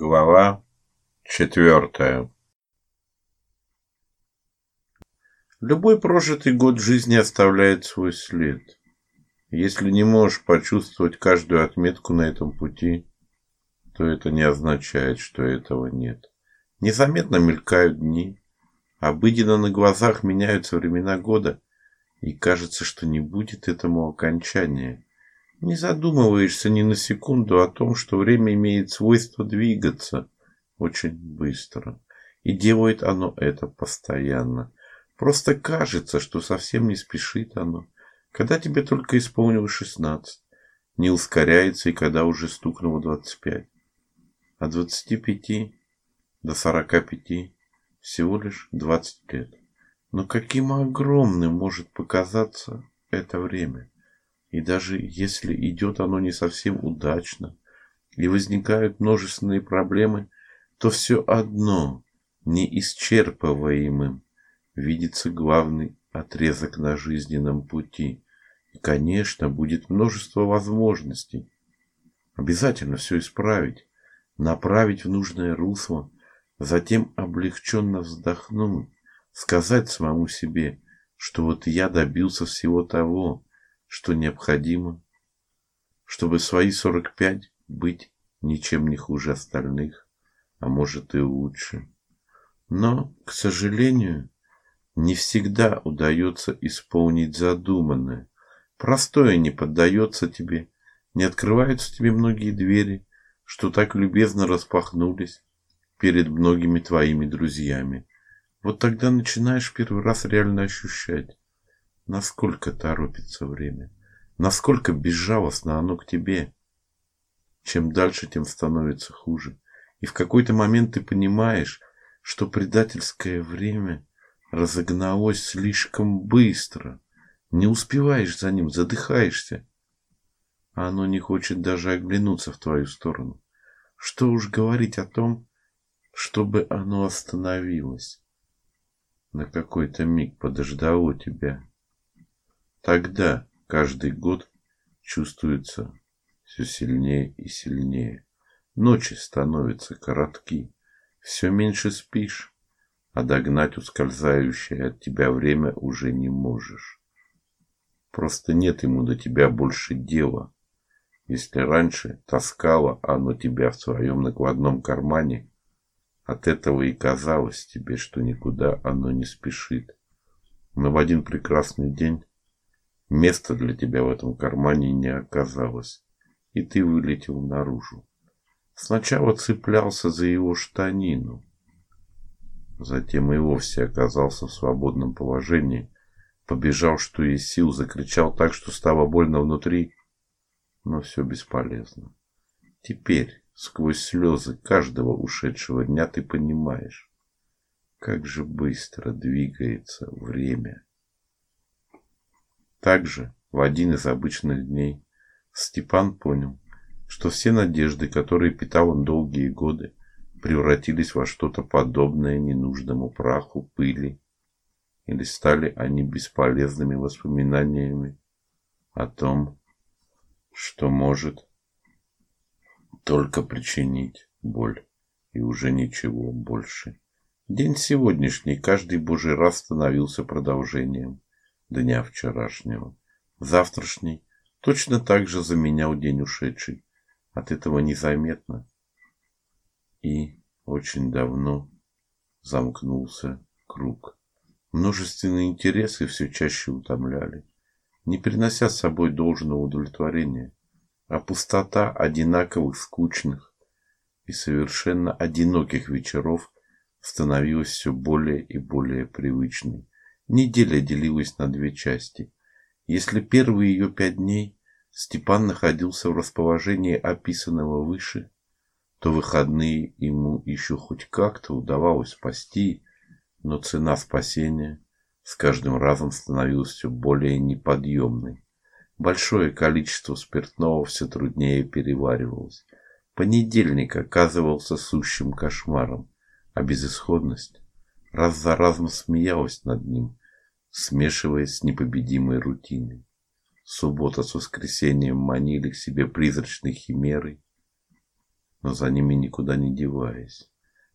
Глава четвертая. Любой прожитый год жизни оставляет свой след. Если не можешь почувствовать каждую отметку на этом пути, то это не означает, что этого нет. Незаметно мелькают дни, обыденно на глазах меняются времена года, и кажется, что не будет этому окончания. Не задумываешься ни на секунду о том, что время имеет свойство двигаться очень быстро. И делает оно это постоянно. Просто кажется, что совсем не спешит оно. Когда тебе только исполнилось шестнадцать, не ускоряется и когда уже стукнуло двадцать пять. От двадцати пяти до сорока пяти всего лишь двадцать лет. Но каким огромным может показаться это время? И даже если идет оно не совсем удачно и возникают множественные проблемы, то все одно неисчерпываемым видится главный отрезок на жизненном пути. И, конечно, будет множество возможностей. Обязательно все исправить, направить в нужное русло, затем облегченно вздохнуть, сказать самому себе, что вот я добился всего того, что необходимо, чтобы свои 45 быть ничем не хуже остальных, а может и лучше. Но, к сожалению, не всегда удается исполнить задуманное. Простое не поддается тебе, не открываются тебе многие двери, что так любезно распахнулись перед многими твоими друзьями. Вот тогда начинаешь первый раз реально ощущать, Насколько торопится время? Насколько безжалостно оно к тебе? Чем дальше, тем становится хуже. И в какой-то момент ты понимаешь, что предательское время разогналось слишком быстро. Не успеваешь за ним, задыхаешься. А оно не хочет даже оглянуться в твою сторону. Что уж говорить о том, чтобы оно остановилось. На какой-то миг подождало тебя. Тогда каждый год чувствуется все сильнее и сильнее. Ночи становятся коротки, все меньше спишь, а догнать ускользающее от тебя время уже не можешь. Просто нет ему до тебя больше дела. Если раньше таскало оно тебя в своем накладном кармане, от этого и казалось тебе, что никуда оно не спешит. Но в один прекрасный день Места для тебя в этом кармане не оказалось, и ты вылетел наружу. Сначала цеплялся за его штанину, затем и вовсе оказался в свободном положении, побежал, что есть сил, закричал так, что стало больно внутри, но все бесполезно. Теперь, сквозь слезы каждого ушедшего дня, ты понимаешь, как же быстро двигается время. Также в один из обычных дней Степан понял, что все надежды, которые питал он долгие годы, превратились во что-то подобное ненужному праху, пыли, или стали они бесполезными воспоминаниями о том, что может только причинить боль и уже ничего больше. День сегодняшний каждый божий раз становился продолжением дня вчерашнего. Завтрашний точно так же заменял день ушедший. От этого незаметно. И очень давно замкнулся круг. Множественные интересы все чаще утомляли, не принося с собой должного удовлетворения, а пустота одинаковых скучных и совершенно одиноких вечеров становилась все более и более привычной. Неделя делилась на две части. Если первые ее пять дней Степан находился в расположении описанного выше, то выходные ему еще хоть как-то удавалось спасти, но цена спасения с каждым разом становилась все более неподъемной. Большое количество спиртного все труднее переваривалось. Понедельник оказывался сущим кошмаром, а безысходность раз за разом смеялась над ним, смешиваясь с непобедимой рутиной. Суббота с воскресеньем манили к себе призрачной химерой, но за ними никуда не деваясь,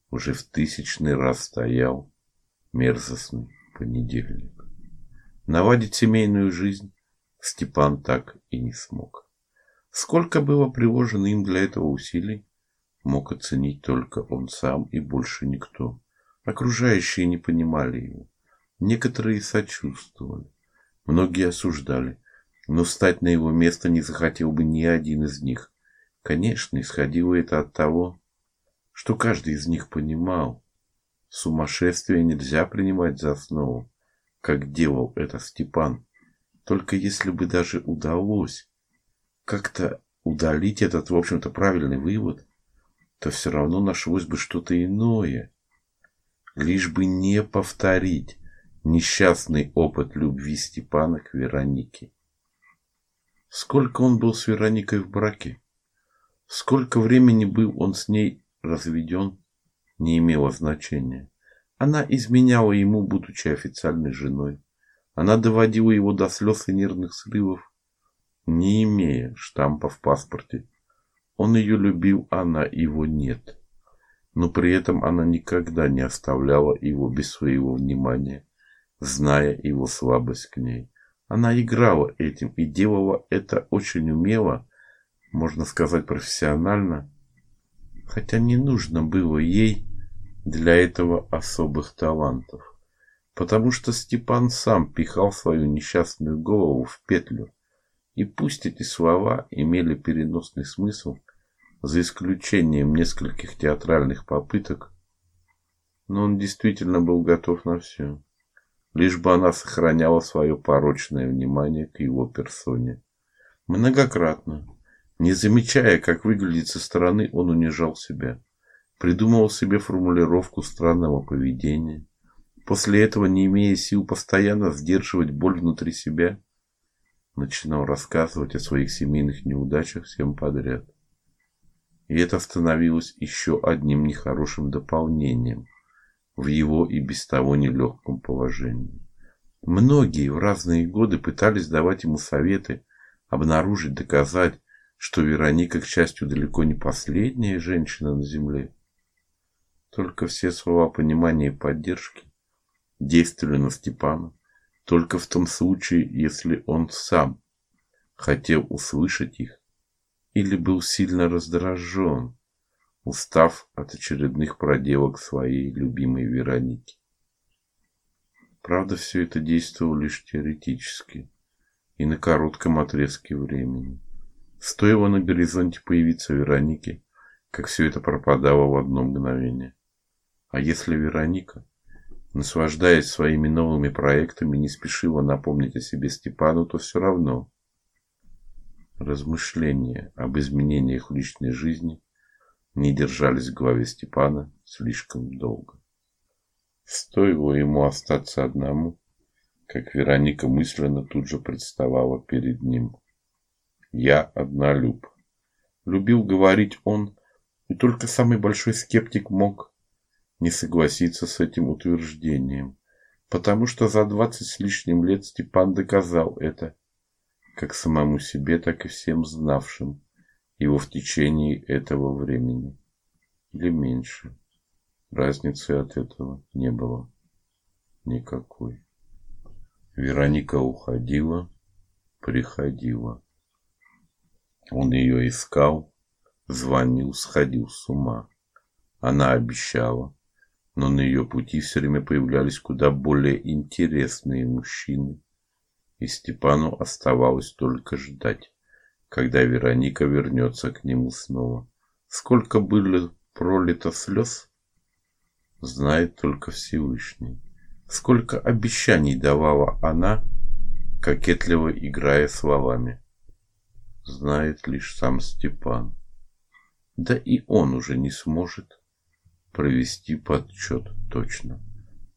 уже в тысячный раз стоял мерзостный понедельник. Наводить семейную жизнь Степан так и не смог. Сколько было приложено им для этого усилий, мог оценить только он сам и больше никто. Окружающие не понимали его. Некоторые сочувствовали, многие осуждали, но встать на его место не захотел бы ни один из них. Конечно, исходило это от того, что каждый из них понимал, сумасшествие нельзя принимать за основу, как делал это Степан. Только если бы даже удалось как-то удалить этот, в общем-то, правильный вывод, то все равно нашлось бы что-то иное, лишь бы не повторить несчастный опыт любви Степана к Веронике. Сколько он был с Вероникой в браке, сколько времени был он с ней разведен, не имело значения. Она изменяла ему, будучи официальной женой. Она доводила его до слез и нервных срывов, не имея штампа в паспорте. Он ее любил, она его нет. Но при этом она никогда не оставляла его без своего внимания, зная его слабость к ней. Она играла этим и делала это очень умело, можно сказать, профессионально, хотя не нужно было ей для этого особых талантов, потому что Степан сам пихал свою несчастную голову в петлю. И пусть эти слова имели переносный смысл, за исключением нескольких театральных попыток, но он действительно был готов на все, лишь бы она сохраняла свое порочное внимание к его персоне. Многократно, не замечая, как выглядит со стороны, он унижал себя, придумывал себе формулировку странного поведения. После этого, не имея сил постоянно сдерживать боль внутри себя, начинал рассказывать о своих семейных неудачах всем подряд. И это становилось еще одним нехорошим дополнением в его и без того нелегком положении. Многие в разные годы пытались давать ему советы, обнаружить, доказать, что Вероника, к счастью, далеко не последняя женщина на земле. Только все слова понимания и поддержки действовали на Степана только в том случае, если он сам хотел услышать их или был сильно раздражен, устав от очередных проделок своей любимой Вероники. Правда, все это действовало лишь теоретически и на коротком отрезке времени. Стоило на горизонте появиться Веронике, как все это пропадало в одно мгновение. А если Вероника наслаждаясь своими новыми проектами, не спешила напомнить о себе Степану, то все равно размышления об изменениях в личной жизни не держались в голове Степана слишком долго. Стоило ему остаться одному, как Вероника мысленно тут же представала перед ним. Я однолюб. Любил говорить он, и только самый большой скептик мог не согласиться с этим утверждением, потому что за двадцать с лишним лет Степан доказал это, как самому себе, так и всем знавшим его в течение этого времени. Или меньше. Разницы от этого не было никакой. Вероника уходила, приходила. Он ее искал, звонил, сходил с ума. Она обещала, но на ее пути все время появлялись куда более интересные мужчины, и Степану оставалось только ждать, когда Вероника вернется к нему снова. Сколько было пролито слез, знает только Всевышний. Сколько обещаний давала она, кокетливо играя словами, знает лишь сам Степан. Да и он уже не сможет провести подсчет точно.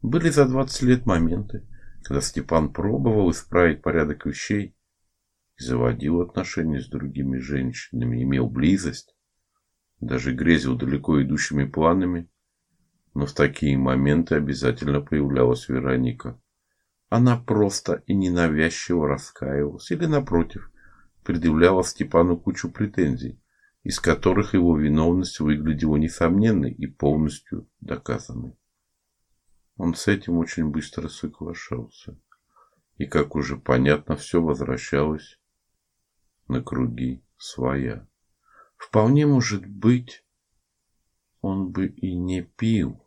Были за 20 лет моменты, когда Степан пробовал исправить порядок вещей заводил отношения с другими женщинами, имел близость, даже грезил далеко идущими планами, но в такие моменты обязательно появлялась Вероника. Она просто и ненавязчиво раскаивалась или напротив, предъявляла Степану кучу претензий, из которых его виновность выглядела несомненной и полностью доказанной. Он с этим очень быстро соглашался. И, как уже понятно, все возвращалось на круги своя. Вполне может быть, он бы и не пил.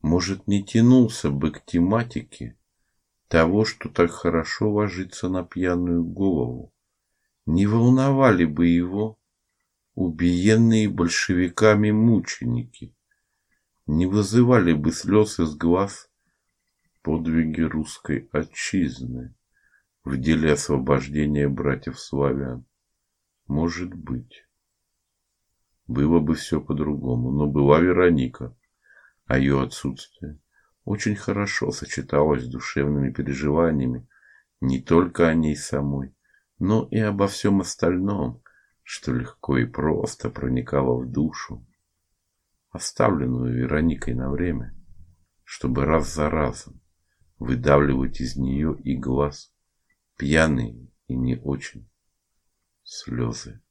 Может, не тянулся бы к тематике того, что так хорошо ложится на пьяную голову. Не волновали бы его убиенные большевиками мученики, не вызывали бы слез из глаз подвиги русской отчизны в деле освобождения братьев славян. Может быть, было бы все по-другому, но была Вероника, а ее отсутствие очень хорошо сочеталось с душевными переживаниями не только о ней самой, но и обо всем остальном, что легко и просто проникало в душу, оставленную Вероникой на время, чтобы раз за разом выдавливать из нее и глаз пьяные и не очень слезы.